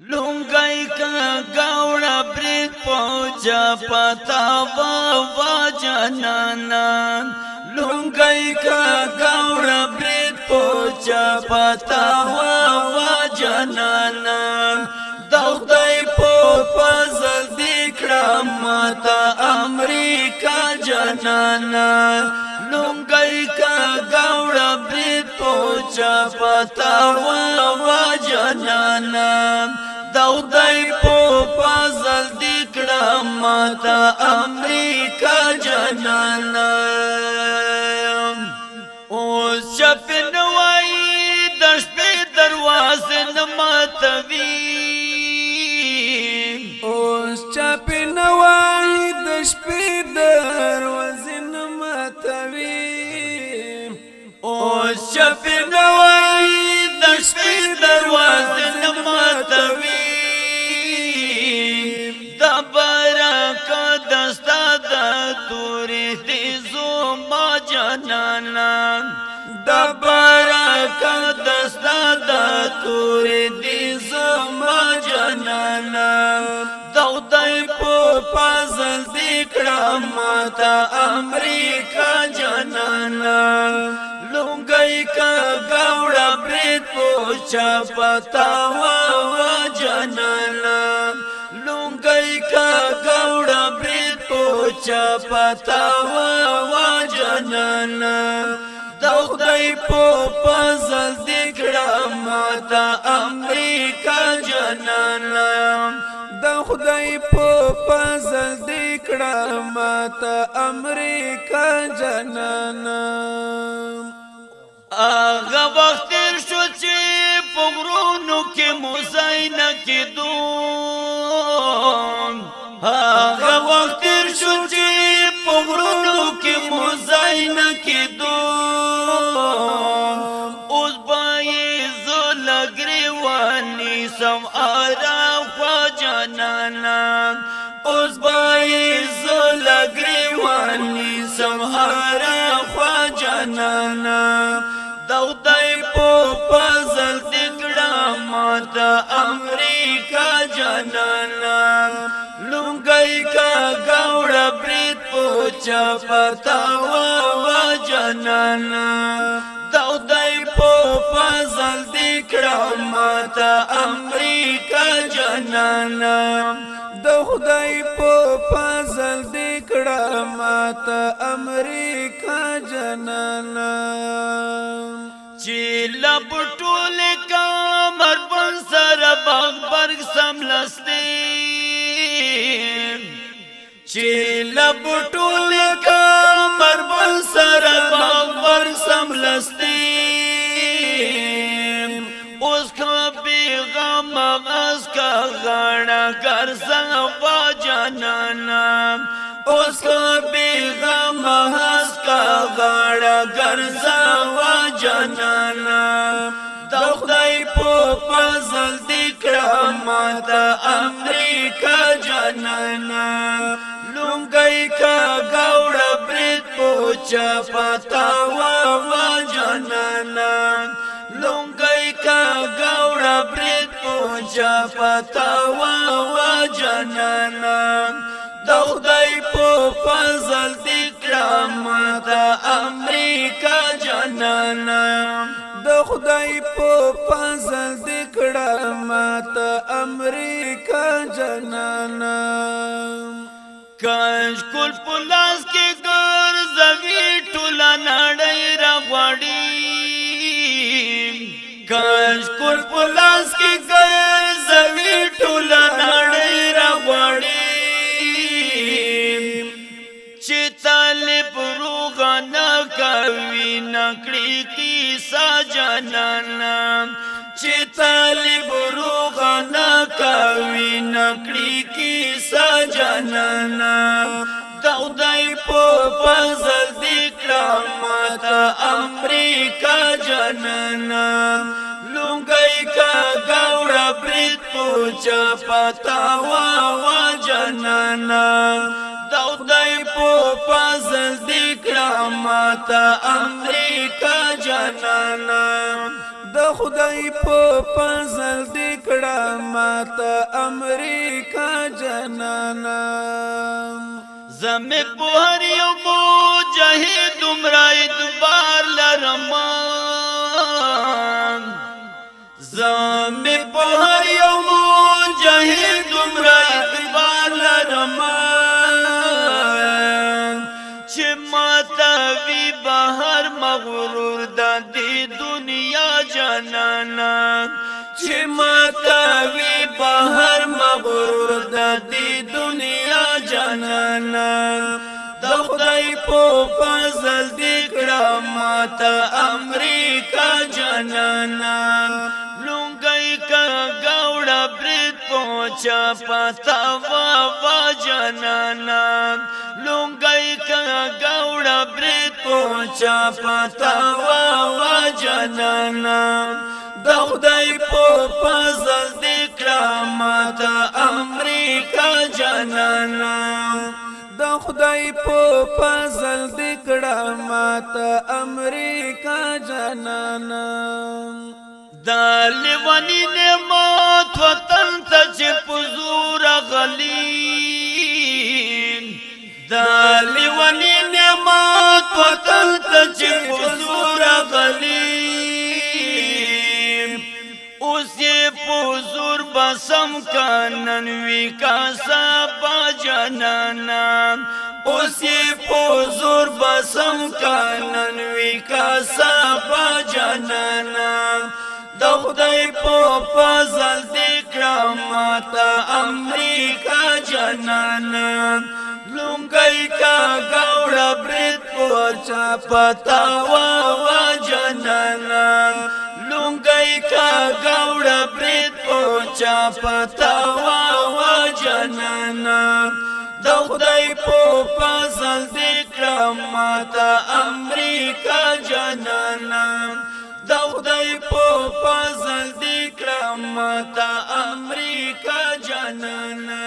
لونګای کا گاوڑا بری پوجا پتا وا وا جانانا لونګای کا گاوڑا بری پوجا پتا وا وا جانانا دغدای په فضل دکړه متا امریکا جانانا لونګای کا گاوڑا بری پوجا پتا وا وا جانانا دو دای په پازل دکړه ماتا امریکا جنانا او شپن وای د شپې دروازه نه ماتوي او شپن وای د شپې دروازه نه ماتوي او شپن وای جانا د برکت دستا د تور دي زما جانا د خدای په فضل دې کړه ماته امریکا جانا لونګي کا گاوړه پرېت پوچا پتا وا جانا لونګي کا گاوړه پرېت چا پتا وا وا جنان د خدای په فضل دکړه ماتا امریکا جنان د خدای په فضل دکړه ماتا امریکا جنان اغه وخت شو چې پغرونو کې مزاینه کېدو هغه وخت کې دو اوس به زه لګریواني سم آرام خوا جانانا اوس به زه لګریواني سم آرام خوا جانانا دودای په پزل دکړه ماته امریکا جانانا پوچا پتا وا وا جنان دا دای په فضل دې کړه ماته امریکا جنان د خدای په فضل دې کړه ماته امریکا جنان چې لپټول کمر بن سره باغ برګ سملسته چې لب ټول کمر بل سره باور سملستی اوس کا پیغام اس کا غانا کر سوا جانانا اوس کا پیغام اس کا غانا کر سوا جانانا د خدای په فضل دکړه ما د امریکا جانانا چپتا و و جنانا لونګي کا ګوړه برت او چپتا و و جنانا د خدای په فضل دې کرام د امریکا جنانا د خدای په فضل کاش کول پلاس کې ګرځوي ټول نړۍ را غواړي چې طالب روغ نه کوي نکړي کیسا جانان چې طالب روغ نه کوي نکړي کیسا جانان دا خدای په فضل دې کړه ماته امریکا جانانا لنگای کا گورا بریت پوچا پتا وا وا جانانا دودای پو پازل دکرا ماتا امریکا جانانا د خدای په پازل دکړه ماته امریکا جنانا زمه په هر یو مجاهد عمره دوبار لرمه زمي په هر یو مجاهد دومره اعتبار لرم چې ماته وی بهر مغرور د دې دنیا جانانا چې ماته وی بهر مغرور د دې دنیا جانانا د خدای په فضل دې کړه ماته امریکا جانانا پوچا پتا وا وا جنانا لونګي کا گاوڑا برې پوچا پتا وا وا جنانا د خدای په فضل دې کرامت امریکا جنانا د خدای په فضل دې کړه ماته امریکا جنانا دا لیوانی نه مات وطن ته چې پزور غلی دا لیونی نعمت وطن ته چې پزور غلی اوس یې پزور بسم کانن وی کا سبا جنانا اوس یې پزور بسم کانن وی کا سبا جنانا د خدای په فضل دې کرامت امریکا جنان لونګي کا گاوړه برت پوچا پتا وا وا جنان لونګي کا گاوړه برت پوچا پتا وا وا جنان د خدای په فضل دې کرامت امریکا جنان دا خدای په پازل دی کړم تا امریکا جانانا